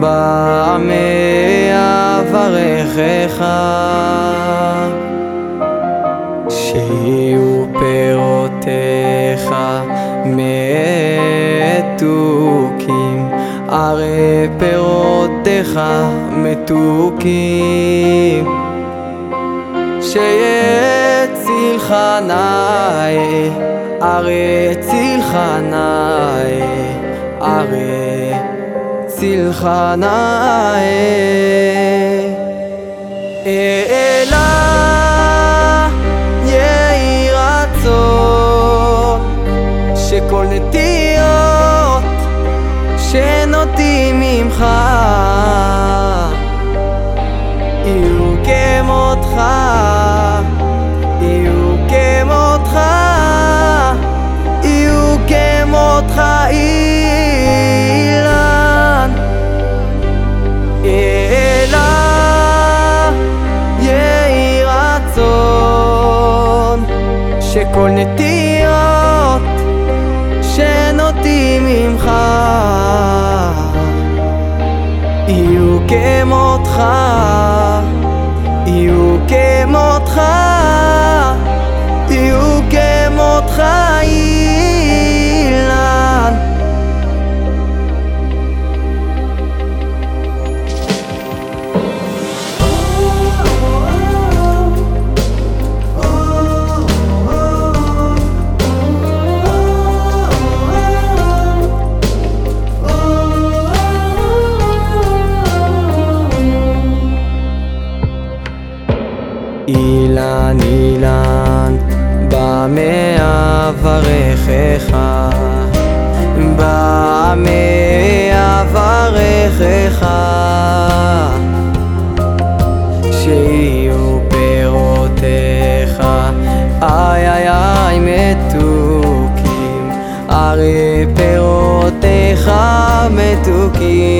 בעמי אברכך שיהיו פירותיך מתוקים הרי פירותיך מתוקים. שיציל חנאי הרי ציל חנאי הרי ציל חנאי. אלא יהי רצון שכל נטיות שכל נטיות אילן אילן במי אברכך במי אברכך שיהיו פירותיך. איי איי איי מתוקים. הרי פירותיך מתוקים